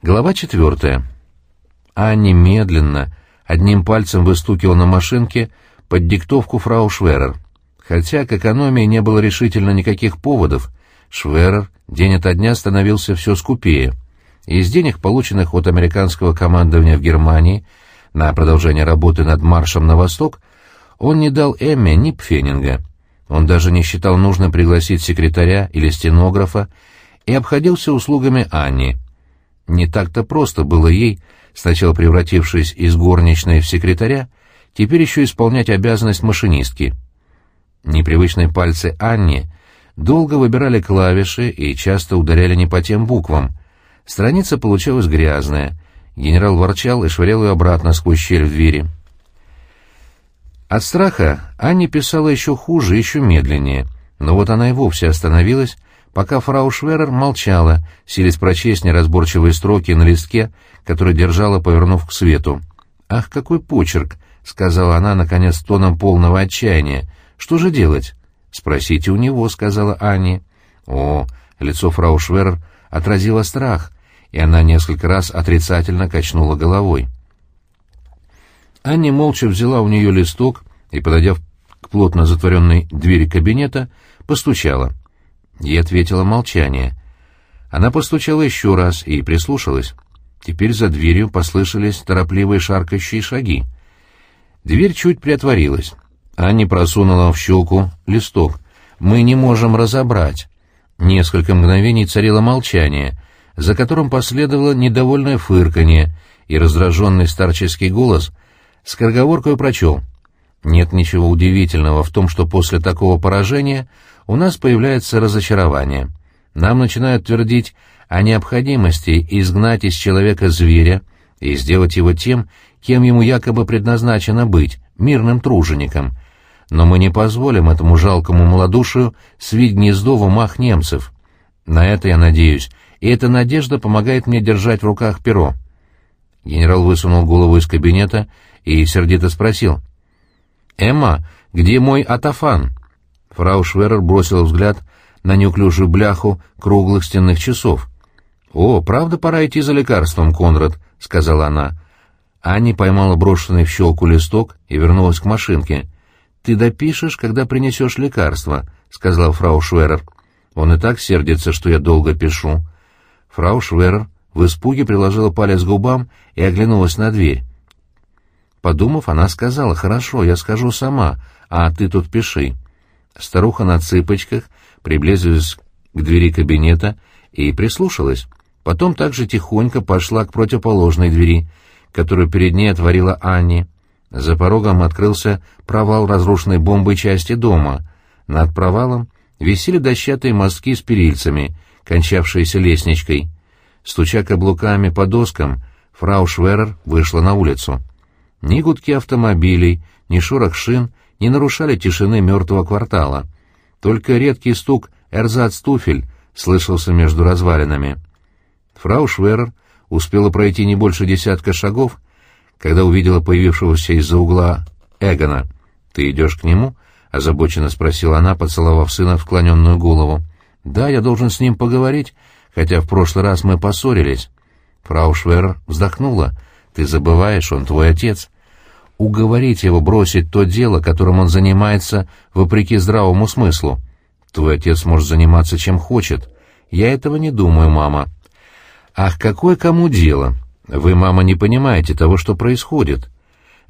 Глава четвертая. Анни медленно, одним пальцем выстукивал на машинке под диктовку фрау Шверер. Хотя к экономии не было решительно никаких поводов, Шверер день ото дня становился все скупее. Из денег, полученных от американского командования в Германии на продолжение работы над маршем на восток, он не дал Эмме ни пфенинга. Он даже не считал нужным пригласить секретаря или стенографа и обходился услугами Анни — не так-то просто было ей, сначала превратившись из горничной в секретаря, теперь еще исполнять обязанность машинистки. Непривычные пальцы Анни долго выбирали клавиши и часто ударяли не по тем буквам. Страница получалась грязная. Генерал ворчал и швырял ее обратно сквозь щель в двери. От страха Анни писала еще хуже, еще медленнее, но вот она и вовсе остановилась, пока фрау Шверер молчала, силясь прочесть неразборчивые строки на листке, который держала, повернув к свету. «Ах, какой почерк!» — сказала она, наконец, тоном полного отчаяния. «Что же делать?» «Спросите у него», — сказала Анни. О, лицо фрау Шверер отразило страх, и она несколько раз отрицательно качнула головой. Анни молча взяла у нее листок и, подойдя к плотно затворенной двери кабинета, постучала. Ей ответило молчание. Она постучала еще раз и прислушалась. Теперь за дверью послышались торопливые шаркающие шаги. Дверь чуть приотворилась. Анни просунула в щелку листок. «Мы не можем разобрать». Несколько мгновений царило молчание, за которым последовало недовольное фырканье, и раздраженный старческий голос с корговоркой прочел. «Нет ничего удивительного в том, что после такого поражения у нас появляется разочарование. Нам начинают твердить о необходимости изгнать из человека зверя и сделать его тем, кем ему якобы предназначено быть, мирным тружеником. Но мы не позволим этому жалкому малодушию свить гнездо в умах немцев. На это я надеюсь, и эта надежда помогает мне держать в руках перо. Генерал высунул голову из кабинета и сердито спросил. «Эмма, где мой атафан?» Фрау Шверер бросила взгляд на неуклюжую бляху круглых стенных часов. «О, правда пора идти за лекарством, Конрад», — сказала она. Анни поймала брошенный в щелку листок и вернулась к машинке. «Ты допишешь, когда принесешь лекарство», — сказала фрау Шверер. «Он и так сердится, что я долго пишу». Фрау Шверер в испуге приложила палец к губам и оглянулась на дверь. Подумав, она сказала, «Хорошо, я скажу сама, а ты тут пиши». Старуха на цыпочках приблизилась к двери кабинета и прислушалась. Потом также тихонько пошла к противоположной двери, которую перед ней отворила Анни. За порогом открылся провал разрушенной бомбой части дома. Над провалом висели дощатые мостки с перильцами, кончавшиеся лестничкой. Стуча каблуками по доскам, фрау Шверер вышла на улицу. Ни гудки автомобилей, ни шорох шин не нарушали тишины мертвого квартала. Только редкий стук эрзац-туфель слышался между развалинами. Фрау Шверер успела пройти не больше десятка шагов, когда увидела появившегося из-за угла Эгона. «Ты идешь к нему?» — озабоченно спросила она, поцеловав сына в склоненную голову. «Да, я должен с ним поговорить, хотя в прошлый раз мы поссорились». Фрау Шверер вздохнула. «Ты забываешь, он твой отец уговорить его бросить то дело, которым он занимается, вопреки здравому смыслу. Твой отец может заниматься чем хочет. Я этого не думаю, мама. Ах, какое кому дело? Вы, мама, не понимаете того, что происходит.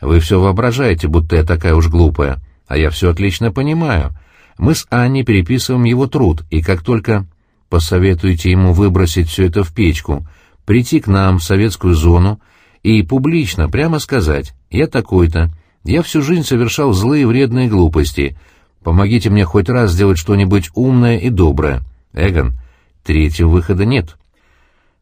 Вы все воображаете, будто я такая уж глупая, а я все отлично понимаю. Мы с Анней переписываем его труд, и как только посоветуете ему выбросить все это в печку, прийти к нам в советскую зону и публично прямо сказать «Я такой-то, я всю жизнь совершал злые вредные глупости, помогите мне хоть раз сделать что-нибудь умное и доброе». Эгон, третьего выхода нет.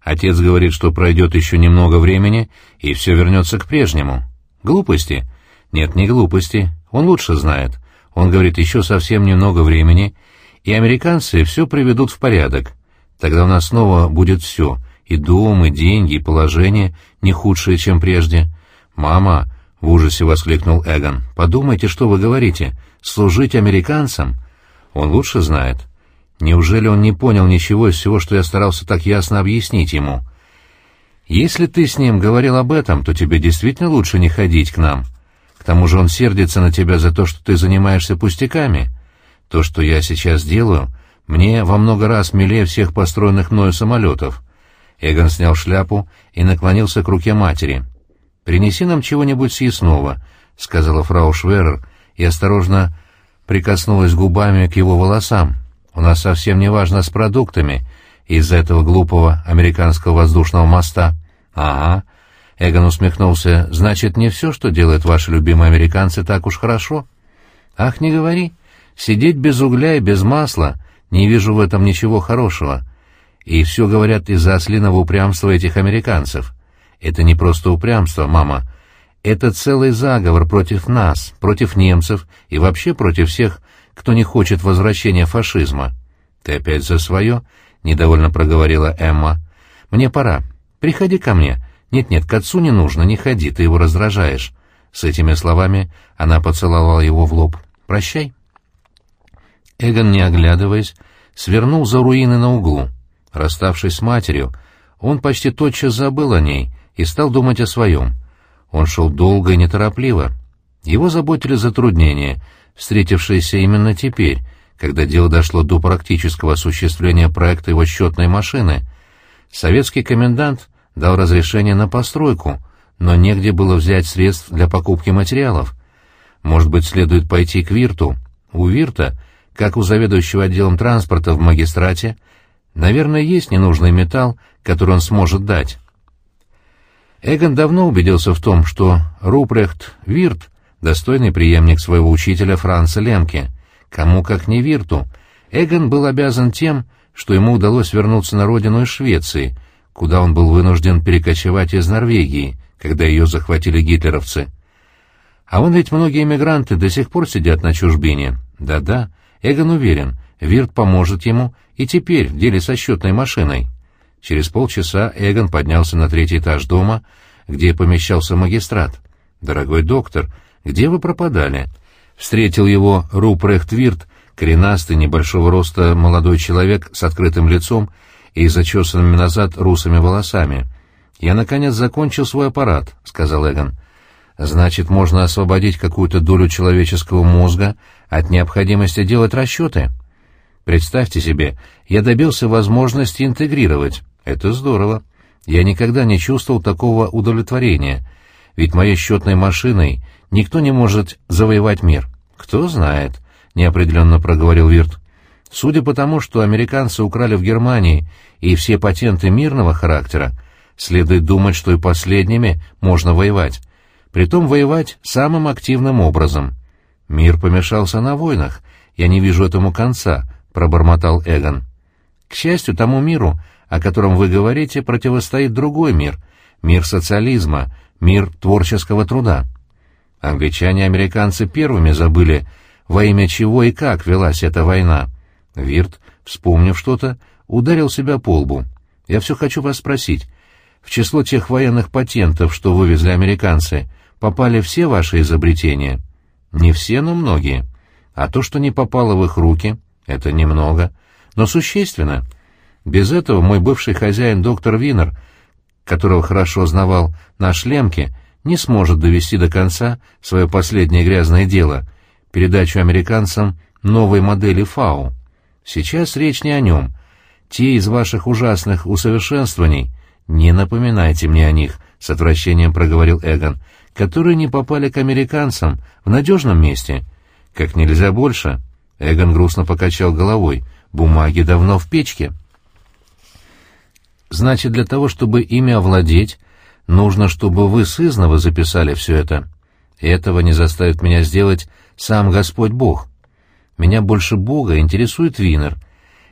Отец говорит, что пройдет еще немного времени, и все вернется к прежнему. Глупости? Нет, не глупости. Он лучше знает. Он говорит, еще совсем немного времени, и американцы все приведут в порядок. Тогда у нас снова будет все — и дом, и деньги, и положение не худшие, чем прежде. «Мама!» — в ужасе воскликнул Эгон. «Подумайте, что вы говорите. Служить американцам?» «Он лучше знает». Неужели он не понял ничего из всего, что я старался так ясно объяснить ему? Если ты с ним говорил об этом, то тебе действительно лучше не ходить к нам. К тому же он сердится на тебя за то, что ты занимаешься пустяками. То, что я сейчас делаю, мне во много раз милее всех построенных мною самолетов. Эгон снял шляпу и наклонился к руке матери. «Принеси нам чего-нибудь съестного», — сказала фрау Шверер и осторожно прикоснулась губами к его волосам. «У нас совсем не важно с продуктами из-за этого глупого американского воздушного моста». «Ага», — Эгон усмехнулся, — «значит, не все, что делают ваши любимые американцы, так уж хорошо?» «Ах, не говори. Сидеть без угля и без масла, не вижу в этом ничего хорошего. И все говорят из-за ослиного упрямства этих американцев. Это не просто упрямство, мама. Это целый заговор против нас, против немцев и вообще против всех, кто не хочет возвращения фашизма. Ты опять за свое? — недовольно проговорила Эмма. Мне пора. Приходи ко мне. Нет-нет, к отцу не нужно, не ходи, ты его раздражаешь. С этими словами она поцеловала его в лоб. Прощай. Эгон, не оглядываясь, свернул за руины на углу. Расставшись с матерью, он почти тотчас забыл о ней и стал думать о своем. Он шел долго и неторопливо. Его заботили затруднения, встретившиеся именно теперь, когда дело дошло до практического осуществления проекта его счетной машины. Советский комендант дал разрешение на постройку, но негде было взять средств для покупки материалов. Может быть, следует пойти к Вирту. У Вирта как у заведующего отделом транспорта в магистрате, наверное, есть ненужный металл, который он сможет дать. Эгон давно убедился в том, что Рупрехт Вирт — достойный преемник своего учителя Франца Лемке. Кому как не Вирту, Эгон был обязан тем, что ему удалось вернуться на родину из Швеции, куда он был вынужден перекочевать из Норвегии, когда ее захватили гитлеровцы. А он ведь многие эмигранты до сих пор сидят на чужбине. Да-да, Эгон уверен, Вирт поможет ему и теперь в деле со счетной машиной. Через полчаса Эгон поднялся на третий этаж дома, где помещался магистрат. «Дорогой доктор, где вы пропадали?» Встретил его Рупрехт Вирт, коренастый, небольшого роста молодой человек с открытым лицом и зачесанными назад русыми волосами. «Я, наконец, закончил свой аппарат», — сказал Эгон. Значит, можно освободить какую-то долю человеческого мозга от необходимости делать расчеты. Представьте себе, я добился возможности интегрировать. Это здорово. Я никогда не чувствовал такого удовлетворения. Ведь моей счетной машиной никто не может завоевать мир. Кто знает, — неопределенно проговорил Вирт. Судя по тому, что американцы украли в Германии и все патенты мирного характера, следует думать, что и последними можно воевать притом воевать самым активным образом. «Мир помешался на войнах, я не вижу этому конца», — пробормотал Эгон. «К счастью, тому миру, о котором вы говорите, противостоит другой мир, мир социализма, мир творческого труда. Англичане и американцы первыми забыли, во имя чего и как велась эта война. Вирт, вспомнив что-то, ударил себя по лбу. «Я все хочу вас спросить. В число тех военных патентов, что вывезли американцы, попали все ваши изобретения? Не все, но многие. А то, что не попало в их руки, это немного, но существенно. Без этого мой бывший хозяин доктор Винер, которого хорошо знавал наш Лемке, не сможет довести до конца свое последнее грязное дело — передачу американцам новой модели ФАУ. Сейчас речь не о нем. Те из ваших ужасных усовершенствований, не напоминайте мне о них, — с отвращением проговорил Эгон, которые не попали к американцам в надежном месте. Как нельзя больше. Эгон грустно покачал головой. Бумаги давно в печке. Значит, для того, чтобы ими овладеть, нужно, чтобы вы сызново записали все это. Этого не заставит меня сделать сам Господь Бог. Меня больше Бога интересует Винер.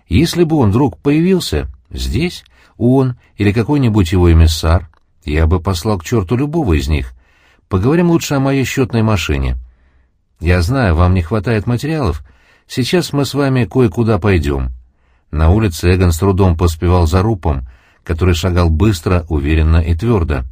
Если бы он вдруг появился здесь, он или какой-нибудь его эмиссар, я бы послал к черту любого из них — Поговорим лучше о моей счетной машине. Я знаю, вам не хватает материалов. Сейчас мы с вами кое-куда пойдем». На улице Эгон с трудом поспевал за рупом, который шагал быстро, уверенно и твердо.